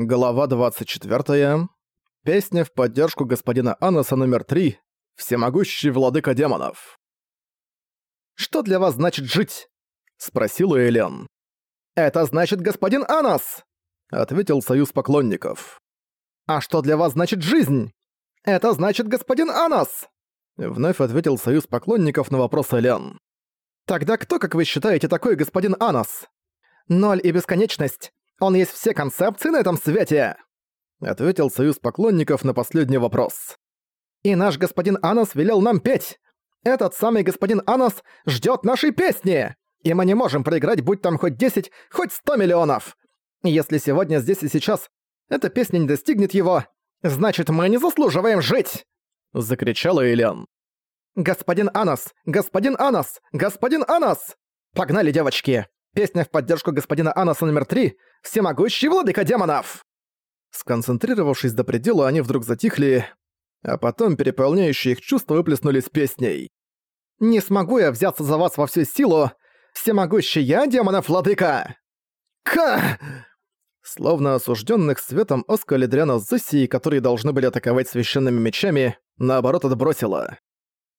Глава 24. Песня в поддержку господина Анаса номер 3. Всемогущий владыка демонов. «Что для вас значит жить?» — спросила Элен. «Это значит господин Анас!» — ответил союз поклонников. «А что для вас значит жизнь?» «Это значит господин Анас!» Вновь ответил союз поклонников на вопрос Элен. «Тогда кто, как вы считаете, такой господин Анас?» «Ноль и бесконечность. Он есть все концепции на этом свете!» Ответил союз поклонников на последний вопрос. «И наш господин Анас велел нам петь! Этот самый господин Анас ждет нашей песни! И мы не можем проиграть, будь там хоть 10, хоть 100 миллионов! Если сегодня, здесь и сейчас эта песня не достигнет его, значит, мы не заслуживаем жить!» Закричала Элен. «Господин Анас! Господин Анас! Господин Анас! Погнали, девочки! Песня в поддержку господина Анаса номер три «Всемогущий владыка демонов!» Сконцентрировавшись до предела, они вдруг затихли, а потом переполняющие их чувства выплеснулись песней. «Не смогу я взяться за вас во всю силу! Всемогущий я, демонов владыка!» «Ка!» Словно осужденных светом Оска Ледриана с которые должны были атаковать священными мечами, наоборот отбросила.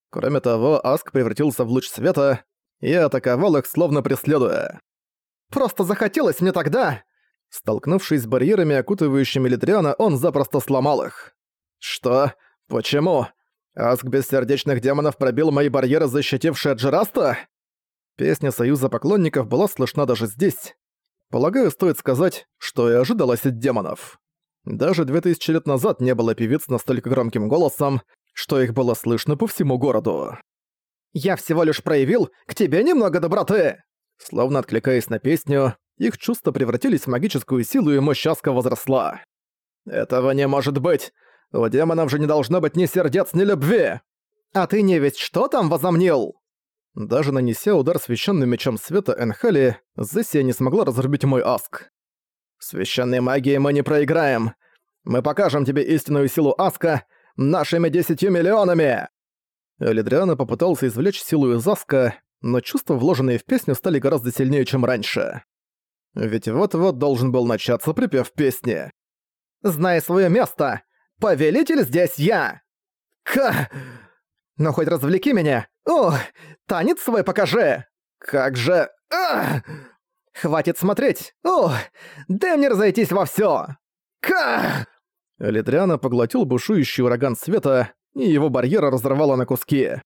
Кроме того, Аск превратился в луч света и атаковал их, словно преследуя. «Просто захотелось мне тогда!» Столкнувшись с барьерами, окутывающими Литриана, он запросто сломал их. «Что? Почему? Аск бессердечных демонов пробил мои барьеры, защитившие Джераста?» Песня Союза Поклонников была слышна даже здесь. Полагаю, стоит сказать, что и ожидалось от демонов. Даже 2000 лет назад не было певиц настолько громким голосом, что их было слышно по всему городу. «Я всего лишь проявил к тебе немного доброты!» Словно откликаясь на песню, их чувства превратились в магическую силу и мощь Аска возросла. «Этого не может быть! У демонов же не должно быть ни сердец, ни любви! А ты не ведь что там возомнил?» Даже нанеся удар священным мечом света Энхали, Зессия не смогла разрубить мой Аск. «Священной магией мы не проиграем! Мы покажем тебе истинную силу Аска нашими десятью миллионами!» Лидриана попытался извлечь силу из Аска, но чувства, вложенные в песню, стали гораздо сильнее, чем раньше. Ведь вот-вот должен был начаться припев песни. «Знай свое место! Повелитель здесь я!» «Ха! Ну хоть развлеки меня! О, танец свой покажи! Как же... А! Хватит смотреть! О, дай мне разойтись во всё! Ка!» Литриана поглотил бушующий ураган света, и его барьера разорвало на куски.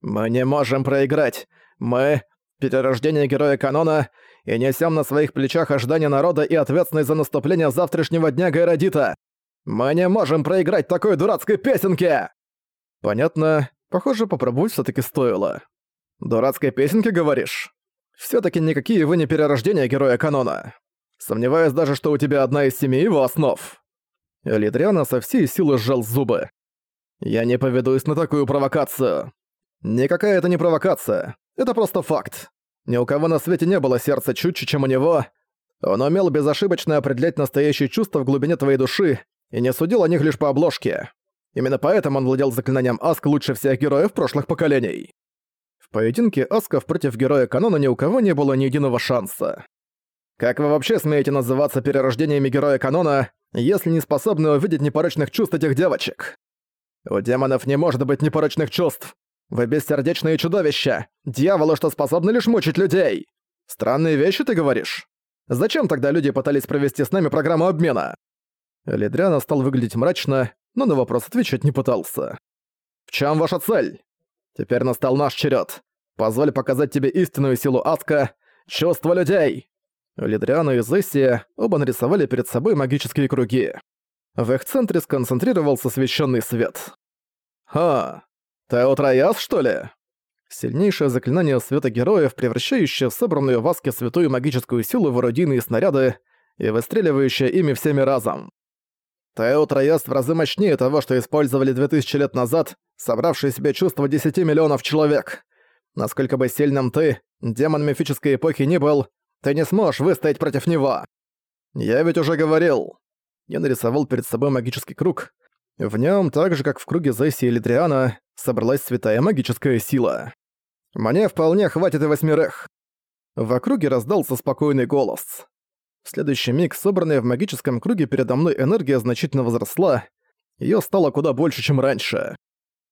«Мы не можем проиграть! Мы — перерождение героя канона и несем на своих плечах ожидания народа и ответственность за наступление завтрашнего дня Гайрадита! Мы не можем проиграть такой дурацкой песенке!» Понятно. Похоже, попробовать все таки стоило. «Дурацкой песенке, говоришь? все таки никакие вы не перерождения героя канона. Сомневаюсь даже, что у тебя одна из семи его основ». Лидриана со всей силы сжал зубы. «Я не поведусь на такую провокацию. Никакая это не провокация. Это просто факт. Ни у кого на свете не было сердца чутьче, чем у него. Он умел безошибочно определять настоящие чувства в глубине твоей души и не судил о них лишь по обложке. Именно поэтому он владел заклинанием Аск лучше всех героев прошлых поколений. В поединке Асков против героя канона ни у кого не было ни единого шанса. Как вы вообще смеете называться перерождениями героя канона, если не способны увидеть непорочных чувств этих девочек? У демонов не может быть непорочных чувств. Вы бессердечные чудовища! Дьяволы, что способны лишь мучить людей! Странные вещи ты говоришь? Зачем тогда люди пытались провести с нами программу обмена?» Ледриана стал выглядеть мрачно, но на вопрос отвечать не пытался. «В чем ваша цель? Теперь настал наш черед. Позволь показать тебе истинную силу Аска, чувства людей!» Ледриана и Зессия оба нарисовали перед собой магические круги. В их центре сконцентрировался священный свет. «Ха, Теотрояс, что ли?» Сильнейшее заклинание света героев, превращающее собранную в Аске святую магическую силу в орудийные снаряды и выстреливающее ими всеми разом. Теотрояс в разы мощнее того, что использовали 2000 лет назад, собравшие себе чувство 10 миллионов человек. Насколько бы сильным ты, демон мифической эпохи не был, ты не сможешь выстоять против него. Я ведь уже говорил. Я нарисовал перед собой магический круг. В нем, так же как в круге Зесси и Литриана, собралась святая магическая сила. Мне вполне хватит и восьмерых. В округе раздался спокойный голос. В следующий миг собранная в магическом круге передо мной энергия значительно возросла, её стало куда больше, чем раньше.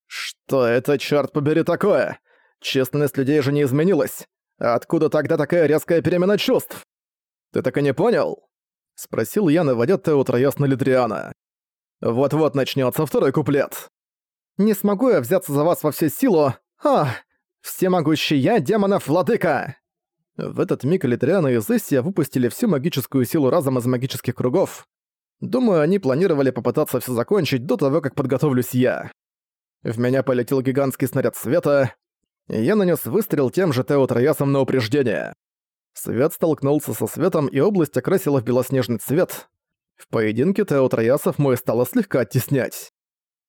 Что это, чёрт побери, такое? Честность людей же не изменилась. Откуда тогда такая резкая перемена чувств? Ты так и не понял? Спросил я, наводя Теутрояс на Лидриана. Вот-вот начнётся второй куплет. Не смогу я взяться за вас во всю силу. Ах, всемогущий я, демонов владыка! В этот миг Литриана и Зессия выпустили всю магическую силу разом из магических кругов. Думаю, они планировали попытаться все закончить до того, как подготовлюсь я. В меня полетел гигантский снаряд света, и я нанес выстрел тем же Тео на упреждение. Свет столкнулся со светом, и область окрасила в белоснежный цвет. В поединке Тео Троясов мой стало слегка оттеснять.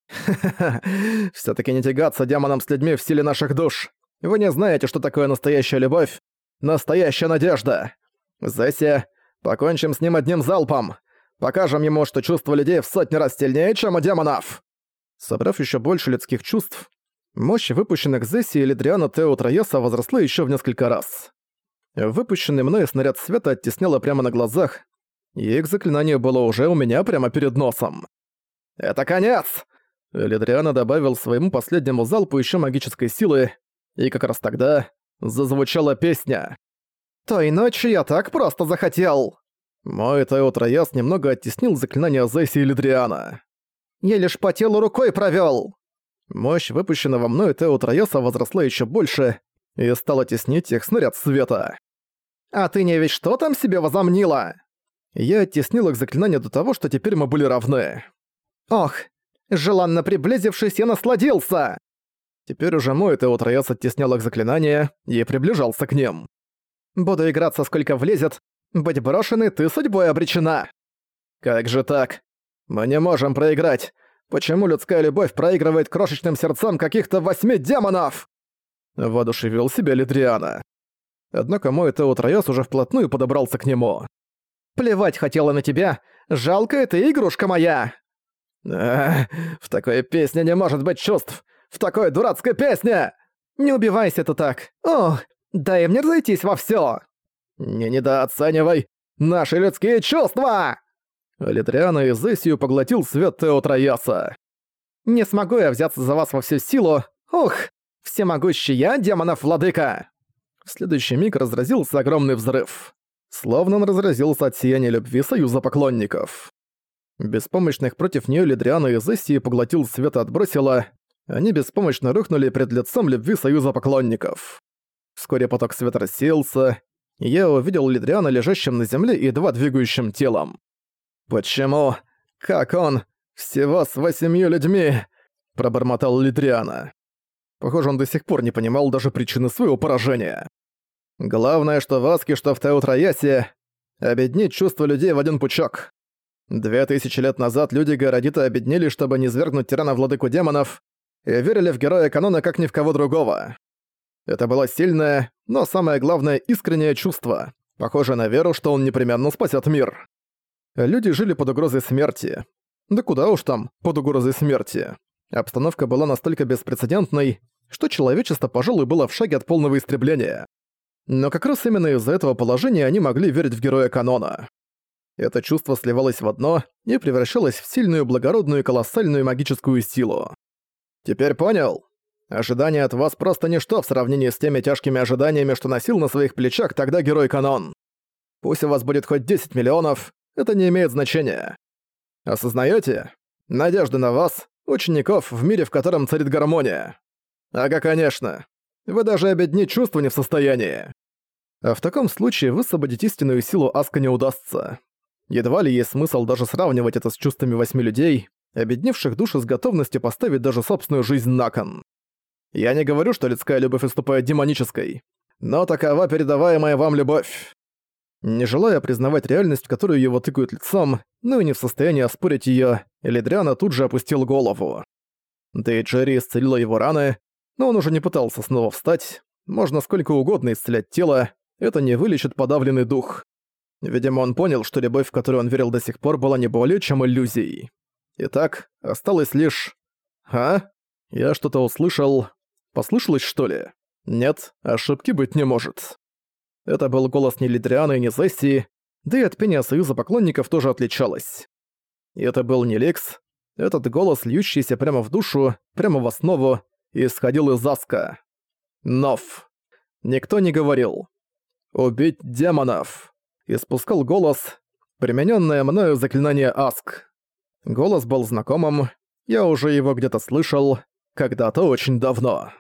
Ха-ха-ха, всё-таки не тягаться демоном с людьми в силе наших душ. Вы не знаете, что такое настоящая любовь, Настоящая надежда! Зесси, покончим с ним одним залпом! Покажем ему, что чувства людей в сотни раз сильнее, чем у демонов!» Собрав еще больше людских чувств, мощь выпущенных Зесси или Дриана Тео Троеса возросла еще в несколько раз. Выпущенный мной снаряд света оттесняло прямо на глазах, и их заклинание было уже у меня прямо перед носом. «Это конец!» Лидриана добавил своему последнему залпу еще магической силы, и как раз тогда зазвучала песня. «Той ночью я так просто захотел!» Мой Тео Трояс немного оттеснил заклинание Зесси и Лидриана. «Я лишь по телу рукой провёл!» Мощь выпущенного мной Тео Трояса возросла ещё больше и стала теснить их снаряд света. «А ты не ведь что там себе возомнила?» Я оттеснил их заклинание до того, что теперь мы были равны. «Ох, желанно приблизившись, я насладился!» Теперь уже мой Тео Трояс оттеснял их заклинания и приближался к ним. «Буду играться сколько влезет. Быть брошенной ты судьбой обречена». «Как же так? Мы не можем проиграть. Почему людская любовь проигрывает крошечным сердцам каких-то восьми демонов?» Воодушевил себя Лидриана. Однако мой Тео Трояс уже вплотную подобрался к нему. «Плевать хотела на тебя. Жалкая ты игрушка моя!» «Эх, в такой песне не может быть чувств в такой дурацкой песне! Не убивайся ты так! Ох, дай мне разойтись во всё! Не недооценивай наши людские чувства!» Литриана из Зессию поглотил свет Тео Трояса. «Не смогу я взяться за вас во всю силу! Ух, всемогущий я, демонов владыка!» В следующий миг разразился огромный взрыв. Словно он разразился от сияния любви союза поклонников. Беспомощных против неё Лидриана из Зессии поглотил свет и отбросила, они беспомощно рухнули пред лицом любви союза поклонников. Вскоре поток света рассеялся, и я увидел Лидриана лежащим на земле и едва двигающим телом. «Почему? Как он? Всего с восемью людьми!» – пробормотал Лидриана. Похоже, он до сих пор не понимал даже причины своего поражения. Главное, что в Аске, что в Теутроясе, объединить чувства людей в один пучок. Две тысячи лет назад люди Городита объединили, чтобы не свергнуть тирана владыку демонов, и верили в героя канона как ни в кого другого. Это было сильное, но самое главное искреннее чувство, похожее на веру, что он непременно спасет мир. Люди жили под угрозой смерти. Да куда уж там, под угрозой смерти. Обстановка была настолько беспрецедентной, что человечество, пожалуй, было в шаге от полного истребления. Но как раз именно из-за этого положения они могли верить в героя канона. Это чувство сливалось в одно и превращалось в сильную, благородную колоссальную магическую силу. Теперь понял? Ожидания от вас просто ничто в сравнении с теми тяжкими ожиданиями, что носил на своих плечах тогда герой Канон. Пусть у вас будет хоть 10 миллионов, это не имеет значения. Осознаете? Надежда на вас, учеников в мире, в котором царит гармония. Ага, конечно. Вы даже объединить чувства не в состоянии. А в таком случае высвободить истинную силу Аска не удастся. Едва ли есть смысл даже сравнивать это с чувствами восьми людей, объединивших души с готовностью поставить даже собственную жизнь на кон. Я не говорю, что людская любовь уступает демонической, но такова передаваемая вам любовь. Не желая признавать реальность, в которую его тыкают лицом, но и не в состоянии оспорить её, Элидриана тут же опустил голову. Да и Джерри исцелила его раны, но он уже не пытался снова встать. Можно сколько угодно исцелять тело, это не вылечит подавленный дух. Видимо, он понял, что любовь, в которую он верил до сих пор, была не более чем иллюзией. Итак, осталось лишь... А? Я что-то услышал. Послышалось, что ли? Нет, ошибки быть не может. Это был голос не Лидриана и не Зесси. да и от пения Союза поклонников тоже отличалось. И это был не Лекс, этот голос, льющийся прямо в душу, прямо в основу, исходил из Аска. Нов. Никто не говорил. «Убить демонов!» Испускал голос, примененное мною заклинание Аск. Голос был знакомым, я уже его где-то слышал, когда-то очень давно.